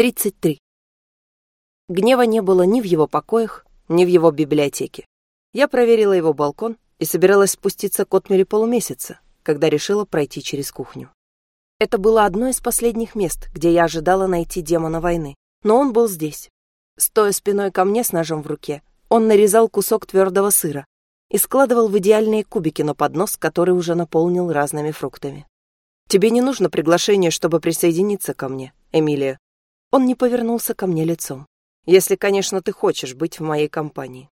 33. Гнева не было ни в его покоях, ни в его библиотеке. Я проверила его балкон и собиралась спуститься к отмели полумесяца, когда решила пройти через кухню. Это было одно из последних мест, где я ожидала найти демона войны, но он был здесь. Стоя спиной ко мне с ножом в руке, он нарезал кусок твердого сыра и складывал в идеальные кубики на поднос, который уже наполнил разными фруктами. «Тебе не нужно приглашение, чтобы присоединиться ко мне, Эмилия», он не повернулся ко мне лицом. «Если, конечно, ты хочешь быть в моей компании».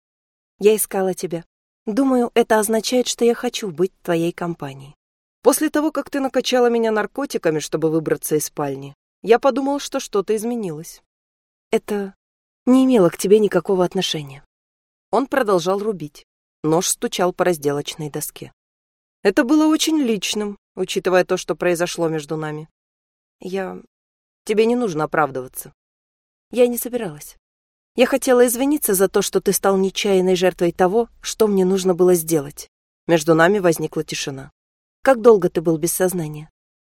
«Я искала тебя. Думаю, это означает, что я хочу быть твоей компании». «После того, как ты накачала меня наркотиками, чтобы выбраться из спальни, я подумал, что что-то изменилось». «Это не имело к тебе никакого отношения». Он продолжал рубить. Нож стучал по разделочной доске. «Это было очень личным, учитывая то, что произошло между нами. Я Тебе не нужно оправдываться. Я не собиралась. Я хотела извиниться за то, что ты стал нечаянной жертвой того, что мне нужно было сделать. Между нами возникла тишина. Как долго ты был без сознания?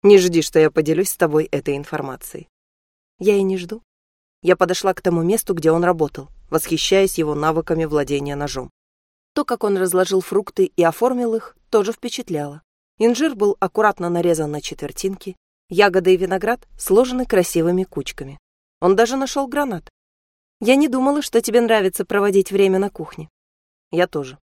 Не жди, что я поделюсь с тобой этой информацией. Я и не жду. Я подошла к тому месту, где он работал, восхищаясь его навыками владения ножом. То, как он разложил фрукты и оформил их, тоже впечатляло. Инжир был аккуратно нарезан на четвертинки, Ягоды и виноград сложены красивыми кучками. Он даже нашел гранат. Я не думала, что тебе нравится проводить время на кухне. Я тоже.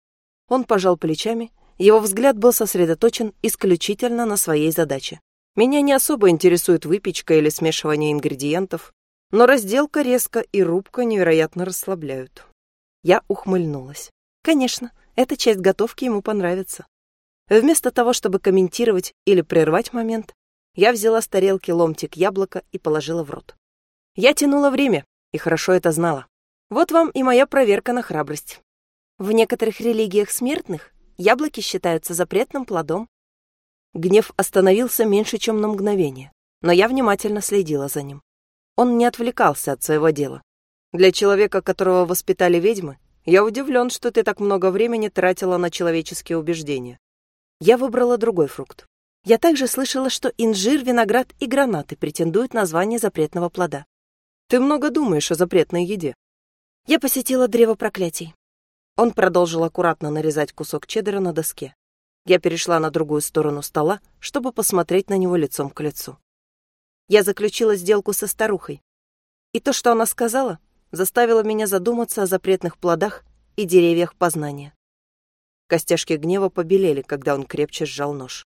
Он пожал плечами, его взгляд был сосредоточен исключительно на своей задаче. Меня не особо интересует выпечка или смешивание ингредиентов, но разделка резко и рубка невероятно расслабляют. Я ухмыльнулась. Конечно, эта часть готовки ему понравится. Вместо того, чтобы комментировать или прервать момент, я взяла с тарелки ломтик яблока и положила в рот. Я тянула время и хорошо это знала. Вот вам и моя проверка на храбрость. В некоторых религиях смертных яблоки считаются запретным плодом. Гнев остановился меньше, чем на мгновение, но я внимательно следила за ним. Он не отвлекался от своего дела. Для человека, которого воспитали ведьмы, я удивлен, что ты так много времени тратила на человеческие убеждения. Я выбрала другой фрукт. Я также слышала, что инжир, виноград и гранаты претендуют на звание запретного плода. Ты много думаешь о запретной еде. Я посетила древо проклятий. Он продолжил аккуратно нарезать кусок чеддера на доске. Я перешла на другую сторону стола, чтобы посмотреть на него лицом к лицу. Я заключила сделку со старухой. И то, что она сказала, заставило меня задуматься о запретных плодах и деревьях познания. Костяшки гнева побелели, когда он крепче сжал нож.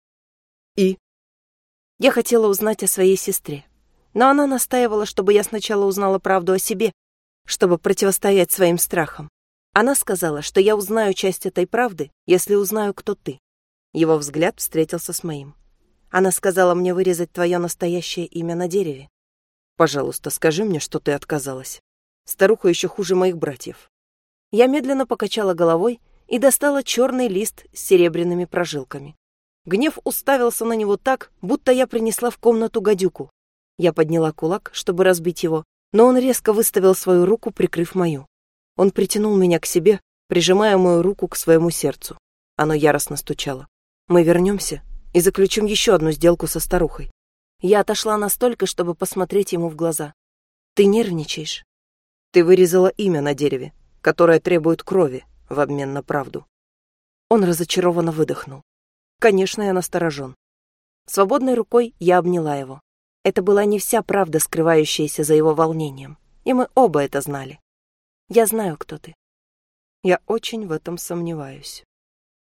И? Я хотела узнать о своей сестре, но она настаивала, чтобы я сначала узнала правду о себе, чтобы противостоять своим страхам. Она сказала, что я узнаю часть этой правды, если узнаю, кто ты. Его взгляд встретился с моим. Она сказала мне вырезать твое настоящее имя на дереве. Пожалуйста, скажи мне, что ты отказалась. Старуха еще хуже моих братьев. Я медленно покачала головой и достала черный лист с серебряными прожилками. Гнев уставился на него так, будто я принесла в комнату гадюку. Я подняла кулак, чтобы разбить его, но он резко выставил свою руку, прикрыв мою. Он притянул меня к себе, прижимая мою руку к своему сердцу. Оно яростно стучало. Мы вернемся и заключим еще одну сделку со старухой. Я отошла настолько, чтобы посмотреть ему в глаза. Ты нервничаешь. Ты вырезала имя на дереве, которое требует крови в обмен на правду. Он разочарованно выдохнул. Конечно, я насторожен. Свободной рукой я обняла его. Это была не вся правда, скрывающаяся за его волнением. И мы оба это знали. Я знаю, кто ты. Я очень в этом сомневаюсь.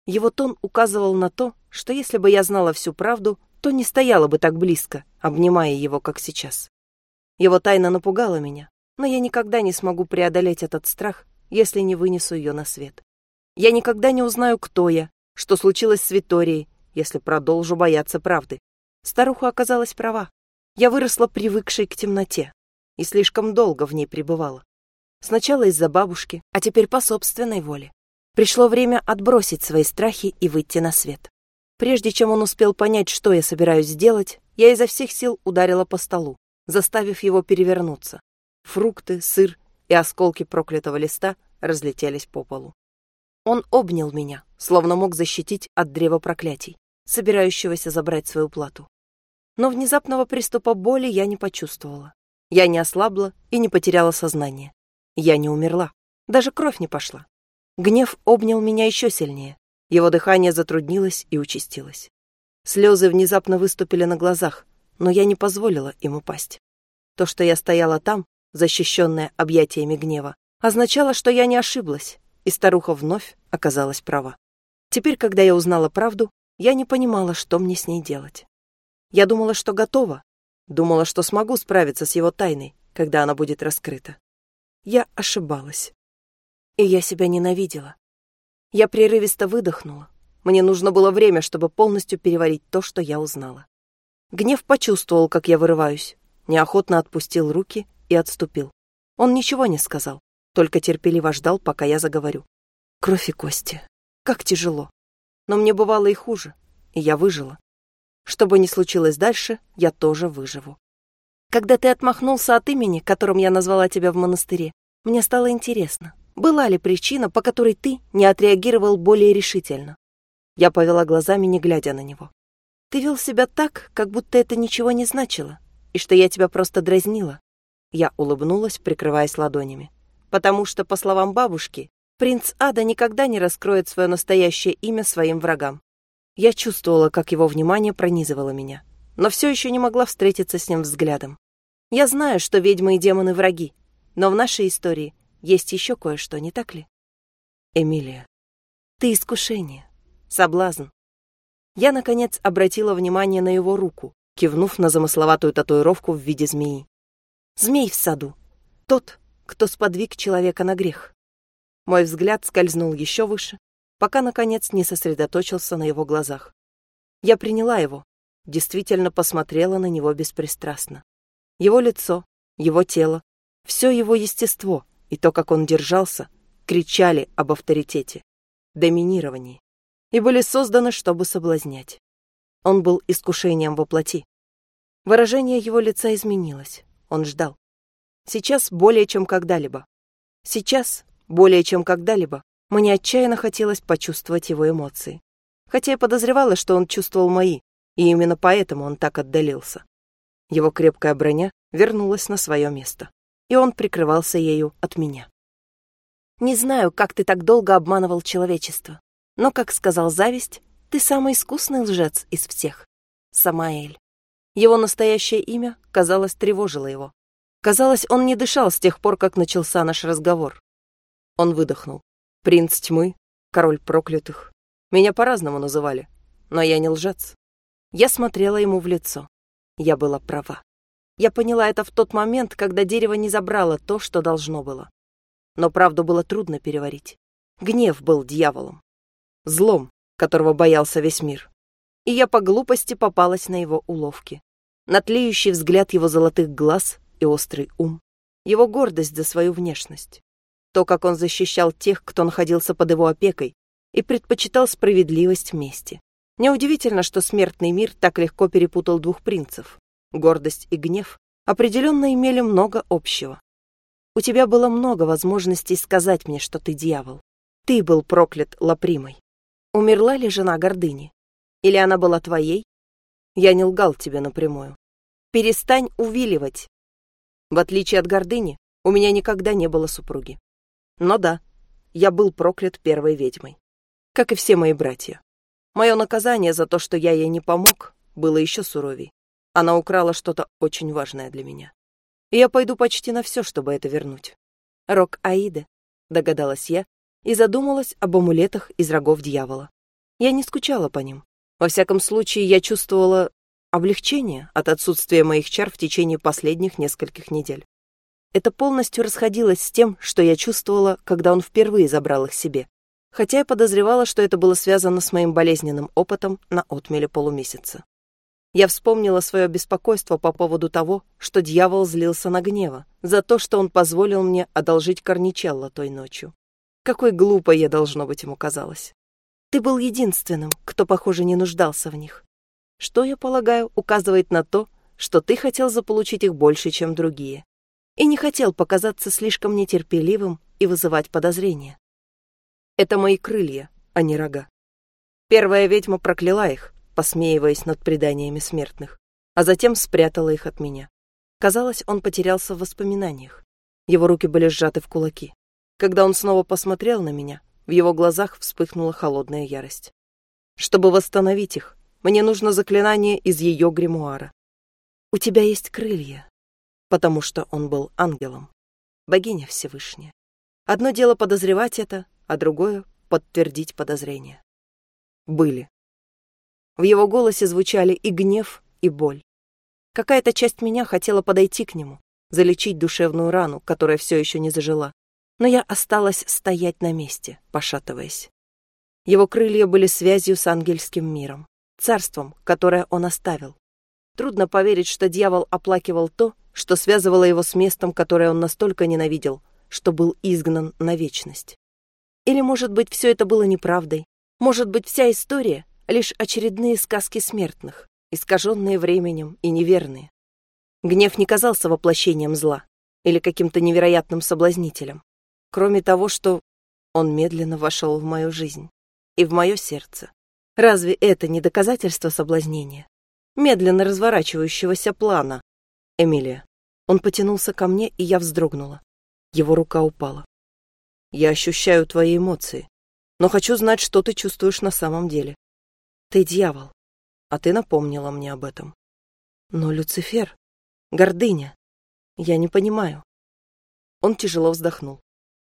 Его тон указывал на то, что если бы я знала всю правду, то не стояла бы так близко, обнимая его, как сейчас. Его тайна напугала меня, но я никогда не смогу преодолеть этот страх, если не вынесу ее на свет. Я никогда не узнаю, кто я, что случилось с Виторией, если продолжу бояться правды. Старуха оказалась права. Я выросла привыкшей к темноте и слишком долго в ней пребывала. Сначала из-за бабушки, а теперь по собственной воле. Пришло время отбросить свои страхи и выйти на свет. Прежде чем он успел понять, что я собираюсь сделать, я изо всех сил ударила по столу, заставив его перевернуться. Фрукты, сыр и осколки проклятого листа разлетелись по полу. Он обнял меня, словно мог защитить от древа проклятий, собирающегося забрать свою плату. Но внезапного приступа боли я не почувствовала. Я не ослабла и не потеряла сознание. Я не умерла. Даже кровь не пошла. Гнев обнял меня еще сильнее. Его дыхание затруднилось и участилось. Слезы внезапно выступили на глазах, но я не позволила им упасть. То, что я стояла там, защищенная объятиями гнева, означало, что я не ошиблась, и старуха вновь оказалась права. Теперь, когда я узнала правду, я не понимала, что мне с ней делать. Я думала, что готова, думала, что смогу справиться с его тайной, когда она будет раскрыта. Я ошибалась. И я себя ненавидела. Я прерывисто выдохнула. Мне нужно было время, чтобы полностью переварить то, что я узнала. Гнев почувствовал, как я вырываюсь, неохотно отпустил руки и отступил. Он ничего не сказал, только терпеливо ждал, пока я заговорю. Кровь и кости. Как тяжело. Но мне бывало и хуже, и я выжила. Что бы ни случилось дальше, я тоже выживу. Когда ты отмахнулся от имени, которым я назвала тебя в монастыре, мне стало интересно, была ли причина, по которой ты не отреагировал более решительно. Я повела глазами, не глядя на него. Ты вел себя так, как будто это ничего не значило, и что я тебя просто дразнила. Я улыбнулась, прикрываясь ладонями. Потому что, по словам бабушки, принц Ада никогда не раскроет свое настоящее имя своим врагам. Я чувствовала, как его внимание пронизывало меня, но все еще не могла встретиться с ним взглядом. Я знаю, что ведьмы и демоны враги, но в нашей истории есть еще кое-что, не так ли? Эмилия, ты искушение, соблазн. Я, наконец, обратила внимание на его руку, кивнув на замысловатую татуировку в виде змеи. Змей в саду. Тот, кто сподвиг человека на грех. Мой взгляд скользнул еще выше, пока, наконец, не сосредоточился на его глазах. Я приняла его, действительно посмотрела на него беспристрастно. Его лицо, его тело, все его естество и то, как он держался, кричали об авторитете, доминировании и были созданы, чтобы соблазнять. Он был искушением во плоти. Выражение его лица изменилось. Он ждал. Сейчас более чем когда-либо. Сейчас более чем когда-либо мне отчаянно хотелось почувствовать его эмоции. Хотя я подозревала, что он чувствовал мои, и именно поэтому он так отдалился. Его крепкая броня вернулась на свое место, и он прикрывался ею от меня. Не знаю, как ты так долго обманывал человечество, но, как сказал зависть, ты самый искусный лжец из всех. Самаэль. Его настоящее имя, казалось, тревожило его. Казалось, он не дышал с тех пор, как начался наш разговор. Он выдохнул. Принц тьмы, король проклятых. Меня по-разному называли, но я не лжец. Я смотрела ему в лицо. Я была права. Я поняла это в тот момент, когда дерево не забрало то, что должно было. Но правду было трудно переварить. Гнев был дьяволом. Злом, которого боялся весь мир. И я по глупости попалась на его уловки. На тлеющий взгляд его золотых глаз и острый ум. Его гордость за свою внешность то, как он защищал тех, кто находился под его опекой, и предпочитал справедливость мести. Неудивительно, что смертный мир так легко перепутал двух принцев. Гордость и гнев определенно имели много общего. У тебя было много возможностей сказать мне, что ты дьявол. Ты был проклят Лапримой. Умерла ли жена гордыни? Или она была твоей? Я не лгал тебе напрямую. Перестань увиливать. В отличие от гордыни, у меня никогда не было супруги. Но да, я был проклят первой ведьмой. Как и все мои братья. Мое наказание за то, что я ей не помог, было еще суровей. Она украла что-то очень важное для меня. И я пойду почти на все, чтобы это вернуть. Рок Аиды, догадалась я, и задумалась об амулетах из рогов дьявола. Я не скучала по ним. Во всяком случае, я чувствовала облегчение от отсутствия моих чар в течение последних нескольких недель. Это полностью расходилось с тем, что я чувствовала, когда он впервые забрал их себе. Хотя я подозревала, что это было связано с моим болезненным опытом на отмеле полумесяца. Я вспомнила свое беспокойство по поводу того, что дьявол злился на гнева, за то, что он позволил мне одолжить корничелло той ночью. Какой глупой я, должно быть, ему казалась. Ты был единственным, кто, похоже, не нуждался в них. Что, я полагаю, указывает на то, что ты хотел заполучить их больше, чем другие и не хотел показаться слишком нетерпеливым и вызывать подозрения. Это мои крылья, а не рога. Первая ведьма прокляла их, посмеиваясь над преданиями смертных, а затем спрятала их от меня. Казалось, он потерялся в воспоминаниях. Его руки были сжаты в кулаки. Когда он снова посмотрел на меня, в его глазах вспыхнула холодная ярость. Чтобы восстановить их, мне нужно заклинание из ее гримуара. У тебя есть крылья, потому что он был ангелом, богиня Всевышняя. Одно дело подозревать это, а другое — подтвердить подозрение. Были. В его голосе звучали и гнев, и боль. Какая-то часть меня хотела подойти к нему, залечить душевную рану, которая все еще не зажила. Но я осталась стоять на месте, пошатываясь. Его крылья были связью с ангельским миром, царством, которое он оставил. Трудно поверить, что дьявол оплакивал то, что связывало его с местом, которое он настолько ненавидел, что был изгнан на вечность. Или, может быть, все это было неправдой? Может быть, вся история — лишь очередные сказки смертных, искаженные временем и неверные? Гнев не казался воплощением зла или каким-то невероятным соблазнителем. Кроме того, что он медленно вошел в мою жизнь и в мое сердце. Разве это не доказательство соблазнения? Медленно разворачивающегося плана. Эмилия. Он потянулся ко мне, и я вздрогнула. Его рука упала. Я ощущаю твои эмоции, но хочу знать, что ты чувствуешь на самом деле. Ты дьявол, а ты напомнила мне об этом. Но Люцифер... Гордыня. Я не понимаю. Он тяжело вздохнул.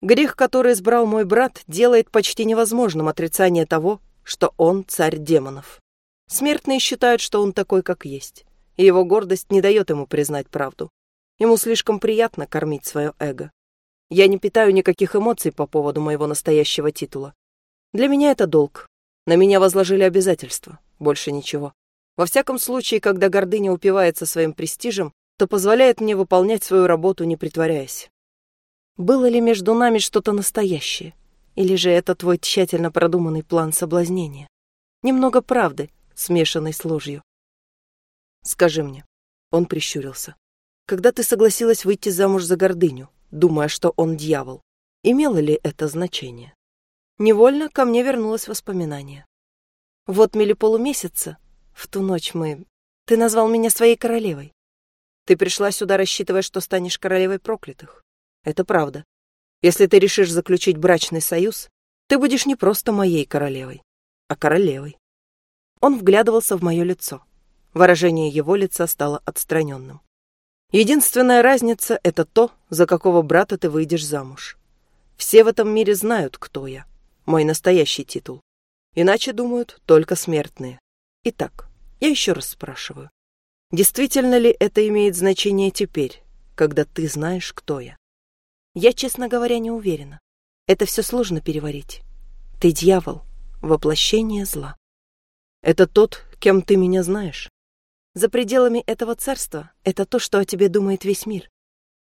Грех, который избрал мой брат, делает почти невозможным отрицание того, что он царь демонов. Смертные считают, что он такой, как есть, и его гордость не дает ему признать правду. Ему слишком приятно кормить свое эго. Я не питаю никаких эмоций по поводу моего настоящего титула. Для меня это долг. На меня возложили обязательства, больше ничего. Во всяком случае, когда гордыня упивается своим престижем, то позволяет мне выполнять свою работу, не притворяясь. Было ли между нами что-то настоящее? Или же это твой тщательно продуманный план соблазнения? Немного правды, смешанной с ложью. Скажи мне. Он прищурился. Когда ты согласилась выйти замуж за гордыню, думая, что он дьявол, имело ли это значение? Невольно ко мне вернулось воспоминание. Вот мили полумесяца, в ту ночь мы... Ты назвал меня своей королевой. Ты пришла сюда, рассчитывая, что станешь королевой проклятых. Это правда. Если ты решишь заключить брачный союз, ты будешь не просто моей королевой, а королевой. Он вглядывался в мое лицо. Выражение его лица стало отстраненным. Единственная разница — это то, за какого брата ты выйдешь замуж. Все в этом мире знают, кто я, мой настоящий титул. Иначе думают только смертные. Итак, я еще раз спрашиваю. Действительно ли это имеет значение теперь, когда ты знаешь, кто я? Я, честно говоря, не уверена. Это все сложно переварить. Ты дьявол, воплощение зла. Это тот, кем ты меня знаешь. За пределами этого царства это то, что о тебе думает весь мир.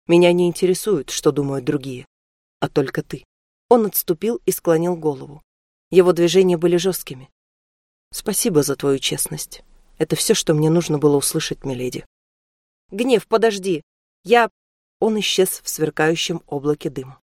Меня не интересует, что думают другие, а только ты. Он отступил и склонил голову. Его движения были жесткими. Спасибо за твою честность. Это все, что мне нужно было услышать, миледи. Гнев, подожди. Я... Он исчез в сверкающем облаке дыма.